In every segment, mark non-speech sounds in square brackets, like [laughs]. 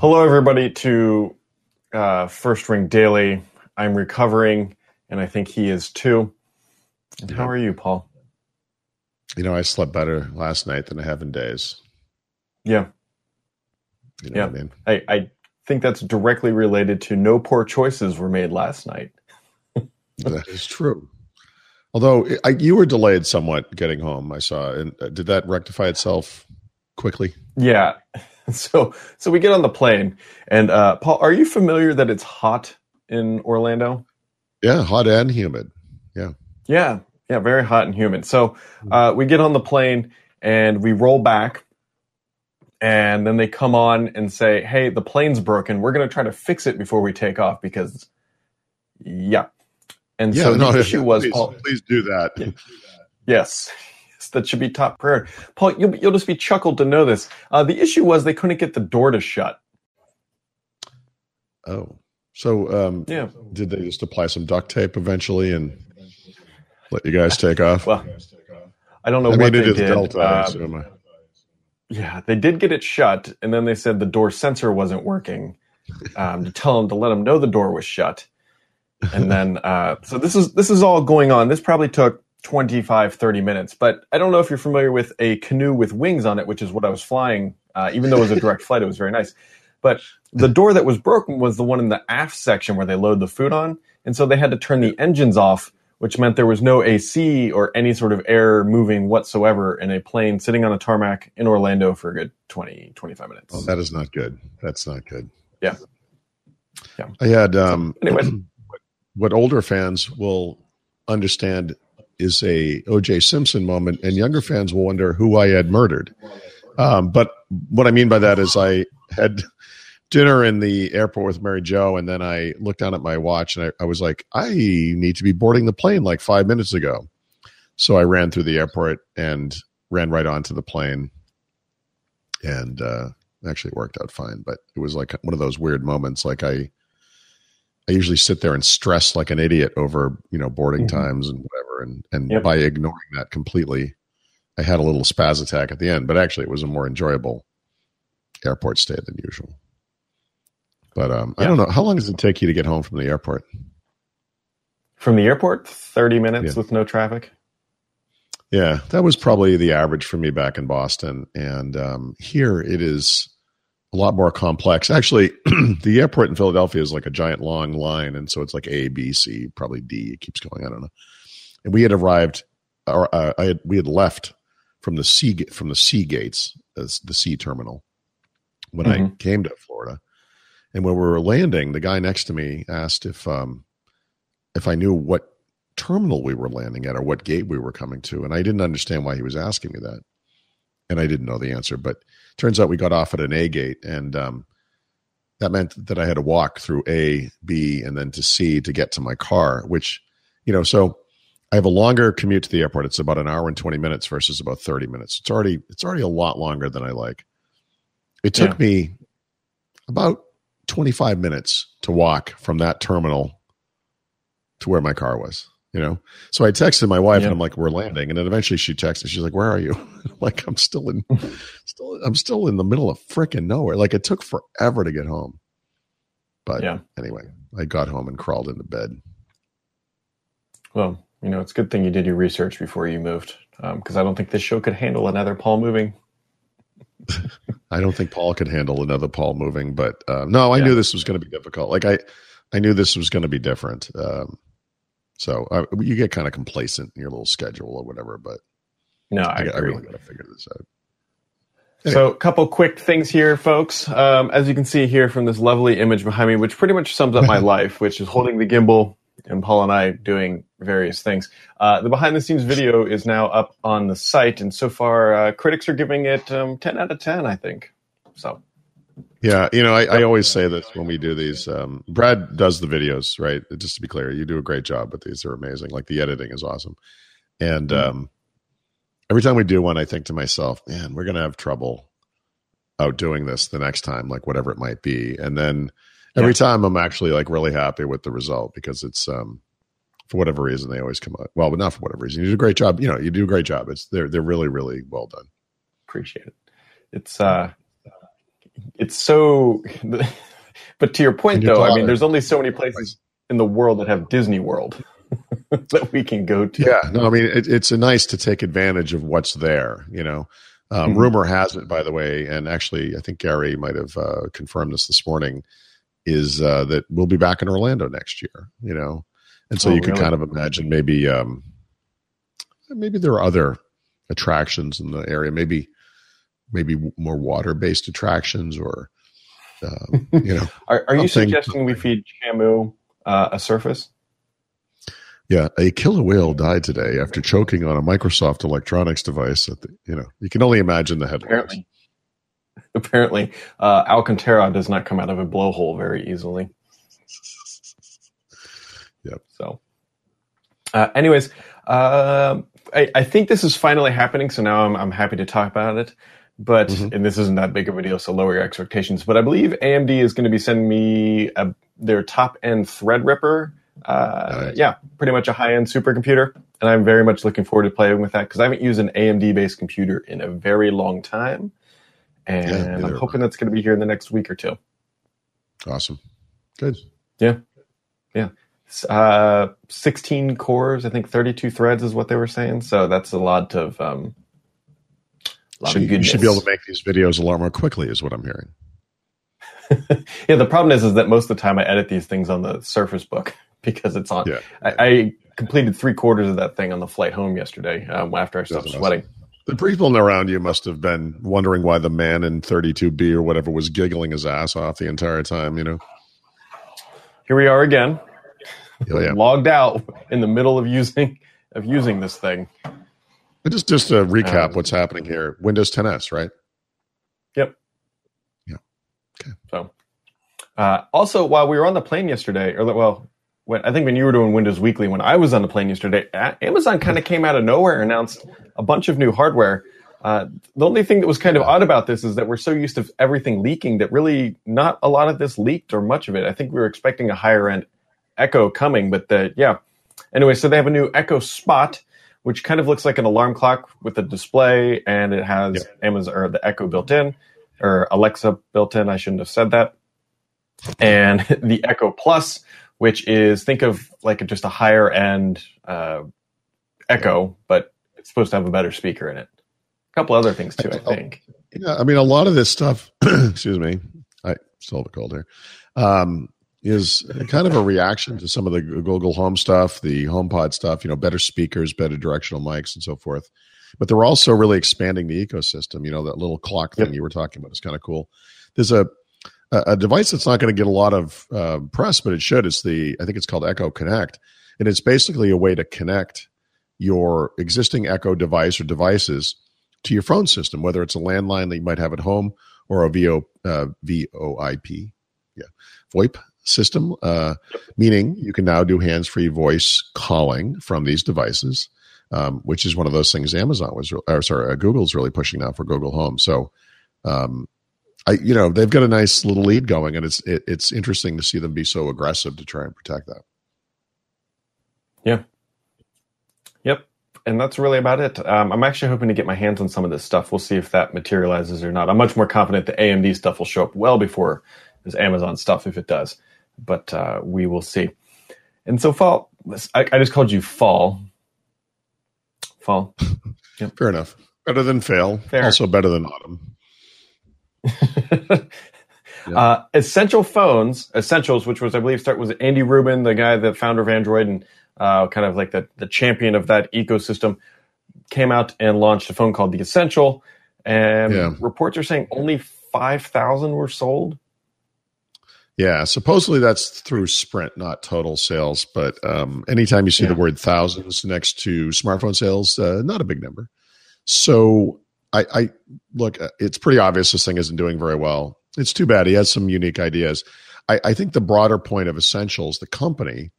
Hello, everybody, to uh, First Ring Daily. I'm recovering, and I think he is too. And how are you, Paul? You know, I slept better last night than I have in days. Yeah. You know Yeah. what I mean? I, I think that's directly related to no poor choices were made last night. [laughs] That is true. Although I, you were delayed somewhat getting home, I saw. And uh, did that rectify itself quickly? Yeah. [laughs] So so we get on the plane, and uh, Paul, are you familiar that it's hot in Orlando? Yeah, hot and humid. Yeah, yeah, yeah, very hot and humid. So uh, we get on the plane and we roll back, and then they come on and say, "Hey, the plane's broken. We're going to try to fix it before we take off because, yeah." And Yeah, so no, the issue was, please, Paul, please do that. Yeah. yes, yes, that should be top priority. Paul, you'll, you'll just be chuckled to know this. Uh, the issue was they couldn't get the door to shut. Oh, so um, Yeah. did they just apply some duct tape eventually and let you guys take off? Well, I don't know I what mean, they did. Delta, Uh. Yeah, they did get it shut, and then they said the door sensor wasn't working. Um, to tell them to let them know the door was shut, and then uh, so this is this is all going on. This probably took 25, 30 minutes. But I don't know if you're familiar with a canoe with wings on it, which is what I was flying. Uh, even though it was a [laughs] direct flight, it was very nice. But the door that was broken was the one in the aft section where they load the food on, and so they had to turn the engines off which meant there was no AC or any sort of air moving whatsoever in a plane sitting on a tarmac in Orlando for a good 20, 25 minutes. Oh, that is not good. That's not good. Yeah. Yeah. I had um [clears throat] Anyways. what older fans will understand is a OJ Simpson moment, and younger fans will wonder who I had murdered. Um, but what I mean by that is I had dinner in the airport with Mary Jo, and then I looked down at my watch and I, I was like, I need to be boarding the plane like five minutes ago. So I ran through the airport and ran right onto the plane, and uh, actually it worked out fine. But it was like one of those weird moments. Like I, I usually sit there and stress like an idiot over you know boarding Mhm. times and whatever, and and Yep. by ignoring that completely, I had a little spaz attack at the end. But actually, it was a more enjoyable airport stay than usual. But um, I don't know how long does it take you to get home from the airport? From the airport, 30 minutes Yeah. with no traffic. Yeah, that was probably the average for me back in Boston, and um, here it is a lot more complex. Actually, [clears throat] the airport in Philadelphia is like a giant long line, and so it's like A, B, C, probably D. It keeps going. I don't know. And we had arrived, or uh, I had we had left from the C from the C gates, as the C terminal, when I Mhm. came to Florida. And when we were landing, the guy next to me asked if um, if I knew what terminal we were landing at or what gate we were coming to. And I didn't understand why he was asking me that. And I didn't know the answer. But turns out we got off at an A gate. And um, that meant that I had to walk through A, B, and then to C to get to my car, which, you know, so I have a longer commute to the airport. It's about an hour and 20 minutes versus about 30 minutes. It's already, it's already a lot longer than I like. It took Yeah. me about 25 minutes to walk from that terminal to where my car was you know so i texted my wife Yeah. and i'm like we're landing and then eventually she texted she's like where are you [laughs] I'm like i'm still in still i'm still in the middle of freaking nowhere like it took forever to get home but Yeah. anyway i got home and crawled into bed Well, you know, it's a good thing you did your research before you moved because I don't think this show could handle another Paul moving. [laughs] i don't think paul could handle another paul moving but uh, no i Yeah. knew this was going to be difficult like i i knew this was going to be different um, so uh, you get kind of complacent in your little schedule or whatever but No, i, I, got- I really got to figure this out So, a couple quick things here, folks. Um, as you can see here from this lovely image behind me, which pretty much sums up my [laughs] life, which is holding the gimbal and Paul and I doing various things. Uh, the behind the scenes video is now up on the site, and so far, uh, critics are giving it um, 10 out of 10, I think. So, Yeah, you know, I, I always say this when we do these. Um, Brad does the videos, right? Just to be clear, you do a great job with these. They're amazing. Like the editing is awesome. And Mhm. um, every time we do one, I think to myself, man, we're going to have trouble outdoing this the next time, like whatever it might be. And then every time I'm actually like really happy with the result because it's, um, for whatever reason, they always come out well, but not for whatever reason. You do a great job. You know, you do a great job. It's they're they're really really well done. appreciate it. It's, uh, it's so. [laughs] But to your point, though, I mean, there's only so many places in the world that have Disney World [laughs] that we can go to. Yeah, no, I mean it, it's a nice to take advantage of what's there. You know, um, Mhm. rumor has it, by the way, and actually, I think Gary might have uh, confirmed this this morning, is uh, that we'll be back in Orlando next year. You know, and so Oh, you could kind of imagine maybe um, maybe there are other attractions in the area. Maybe maybe more water based attractions or um, [laughs] you know Are, are you suggesting we feed Shamu uh, a surface? Yeah, a killer whale died today after choking on a Microsoft electronics device. At the, you know, you can only imagine the headlines. Apparently, [laughs] apparently, uh, Alcantara does not come out of a blowhole very easily. Yep. So, uh, anyways, um I, I think this is finally happening. So now I'm, I'm happy to talk about it. But Mhm. and this isn't that big of a deal, so lower your expectations. But I believe AMD is going to be sending me a, their top end Threadripper. Uh, Nice. Yeah, pretty much a high end supercomputer, and I'm very much looking forward to playing with that because I haven't used an AMD based computer in a very long time, and neither I'm hoping that's going to be here in the next week or two. Awesome. Good. Yeah, yeah. Uh, 16 cores, I think 32 threads is what they were saying. So that's a lot of um, lot So of you should be able to make these videos a lot more quickly, is what I'm hearing. [laughs] yeah, the problem is, is that most of the time I edit these things on the Surface Book [laughs] because it's on. Yeah. I, I completed three quarters of that thing on the flight home yesterday um, after I stopped That's sweating. The people around you must have been wondering why the man in 32B or whatever was giggling his ass off the entire time. You know. Here we are again, Oh, yeah. [laughs] logged out in the middle of using of using this thing. Just just to recap Um, what's happening here. Windows 10s, right? Yep. Yeah. Okay. So, uh, also, while we were on the plane yesterday, or well, when I think when you were doing Windows Weekly, when I was on the plane yesterday, Amazon kind of came out of nowhere and announced a bunch of new hardware. Uh, the only thing that was kind of odd about this is that we're so used to everything leaking that really not a lot of this leaked or much of it. I think we were expecting a higher end Echo coming, but the, yeah. Anyway, so they have a new Echo Spot, which kind of looks like an alarm clock with a display, and it has Yep. Amazon or the Echo built in, or Alexa built in. I shouldn't have said that. And [laughs] the Echo Plus, which is think of like just a higher end uh, Echo, but it's supposed to have a better speaker in it. A couple other things too, I think. Yeah, I mean, a lot of this stuff, [clears throat] excuse me, I still have a cold here, um, is kind of a reaction to some of the Google Home stuff, the HomePod stuff, you know, better speakers, better directional mics, and so forth. But they're also really expanding the ecosystem. You know, that little clock thing Yep. you were talking about is kind of cool. There's a a device that's not going to get a lot of uh, press, but it should. It's the I think it's called Echo Connect, and it's basically a way to connect your existing Echo device or devices to your phone system, whether it's a landline that you might have at home or a VO, uh, VoIP, yeah, VoIP system, uh, meaning you can now do hands-free voice calling from these devices, um, which is one of those things Amazon was, or sorry, uh, Google's really pushing now for Google Home. So, um, I, you know, they've got a nice little lead going, and it's it, it's interesting to see them be so aggressive to try and protect that. Yeah. Yep. And that's really about it. Um, I'm actually hoping to get my hands on some of this stuff. We'll see if that materializes or not. I'm much more confident the AMD stuff will show up well before this Amazon stuff, if it does. But uh, we will see. And so, fall. I, I just called you fall. Fall. [laughs] Fair enough. Better than fail. Fair. Also better than autumn. [laughs] uh, Essential Phones, Essentials, which was I believe start was Andy Rubin, the guy, the founder of Android, and uh, kind of like the the champion of that ecosystem, came out and launched a phone called the Essential, and Yeah. reports are saying only five thousand were sold. Yeah, supposedly that's through Sprint, not total sales. But um, anytime you see the word thousands next to smartphone sales, uh, not a big number. So I, I look, uh, it's pretty obvious this thing isn't doing very well. It's too bad. He has some unique ideas. I, I think the broader point of Essentials, the company,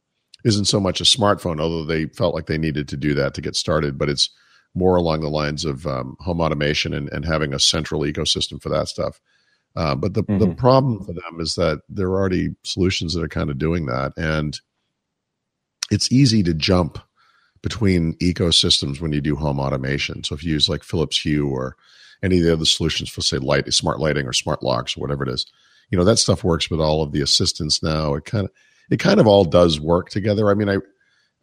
isn't so much a smartphone, although they felt like they needed to do that to get started, but it's more along the lines of um, home automation and, and having a central ecosystem for that stuff. Uh, but the, the Mhm. problem for them is that there are already solutions that are kind of doing that. And it's easy to jump between ecosystems when you do home automation. So if you use like Philips Hue or any of the other solutions for say light, smart lighting or smart locks or whatever it is, you know that stuff works with all of the assistants now. It kind of it kind of all does work together. I mean, I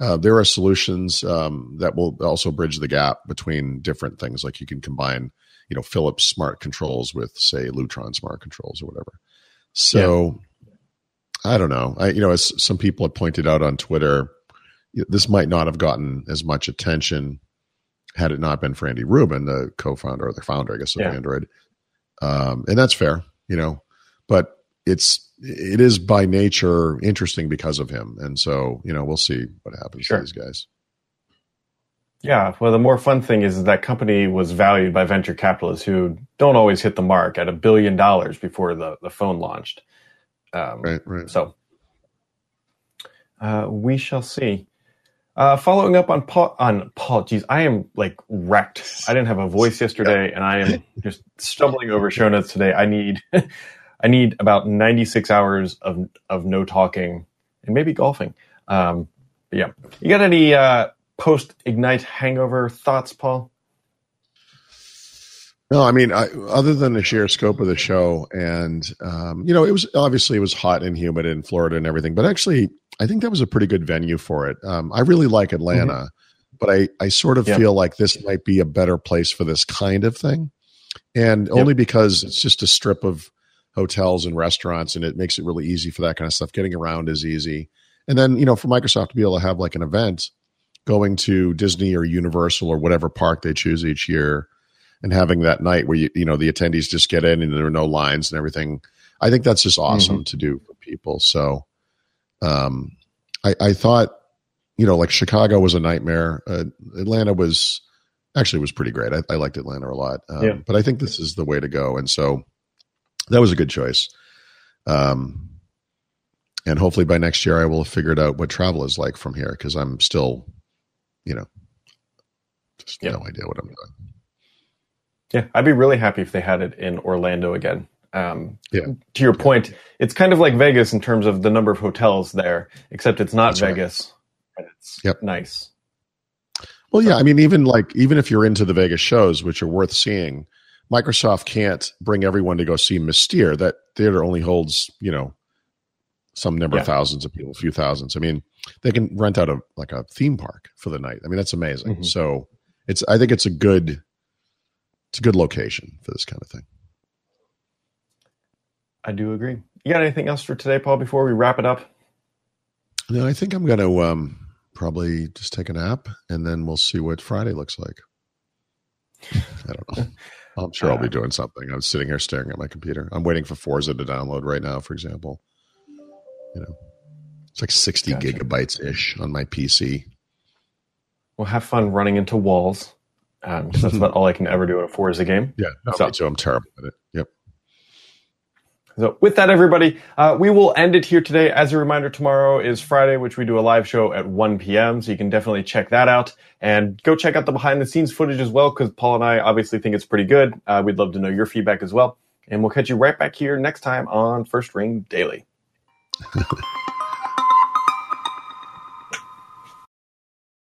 uh, there are solutions um, that will also bridge the gap between different things. Like you can combine, you know, Philips smart controls with say Lutron smart controls or whatever. So yeah. I don't know. I you know, as some people have pointed out on Twitter, this might not have gotten as much attention had it not been for Andy Rubin, the co-founder or the founder, I guess, of yeah. Android. Um, and that's fair, you know, but it's it is by nature interesting because of him, and so you know we'll see what happens sure. to these guys. Yeah, well, the more fun thing is that company was valued by venture capitalists who don't always hit the mark at a billion dollars before the, the phone launched. Um, right, right. So uh, we shall see. Uh, following up on Paul, on Paul, geez, I am like wrecked. I didn't have a voice [laughs] yesterday, and I am just stumbling over show notes today. I need, [laughs] I need about ninety six hours of of no talking and maybe golfing. Um, yeah, you got any uh, post Ignite hangover thoughts, Paul? No, I mean, I, other than the sheer scope of the show, and um, you know, it was obviously it was hot and humid in Florida and everything, but actually, I think that was a pretty good venue for it. Um, I really like Atlanta, mm-hmm. but I I sort of yep. feel like this might be a better place for this kind of thing, and only because it's just a strip of hotels and restaurants, and it makes it really easy for that kind of stuff. Getting around is easy, and then you know, for Microsoft to be able to have like an event going to Disney or Universal or whatever park they choose each year and having that night where you you know the attendees just get in and there are no lines and everything. I think that's just awesome mm-hmm. to do for people. So, um, I, I thought, you know, like Chicago was a nightmare. Uh, Atlanta was actually was pretty great. I, I liked Atlanta a lot. Um, yeah. But I think this is the way to go, and so that was a good choice. Um, and hopefully by next year I will have figured out what travel is like from here because I'm still, you know, just no idea what I'm doing. Yeah, I'd be really happy if they had it in Orlando again. Um, yeah. To your point, it's kind of like Vegas in terms of the number of hotels there, except it's not That's Vegas. Right. it's yep. nice. Well, so, yeah, I mean, even like even if you're into the Vegas shows, which are worth seeing, Microsoft can't bring everyone to go see Mystere. That theater only holds, you know, some number yeah. of thousands of people, a few thousands. I mean, they can rent out a like a theme park for the night. I mean, that's amazing. Mm-hmm. So it's I think it's a good it's a good location for this kind of thing. I do agree. You got anything else for today, Paul? Before we wrap it up? No, I think I'm going to um, probably just take a nap, and then we'll see what Friday looks like. [laughs] I don't know. [laughs] I'm sure I'll be uh, doing something. I'm sitting here staring at my computer. I'm waiting for Forza to download right now, for example. You know, it's like 60 gotcha. gigabytes ish on my PC. Well, have fun running into walls um, that's about [laughs] all I can ever do in a Forza game. Yeah, no, so. me too. I'm terrible at it. So with that, everybody, uh, we will end it here today. As a reminder, tomorrow is Friday, which we do a live show at 1 p.m. So you can definitely check that out and go check out the behind the scenes footage as well, because Paul and I obviously think it's pretty good. Uh, we'd love to know your feedback as well. And we'll catch you right back here next time on First Ring Daily. [laughs]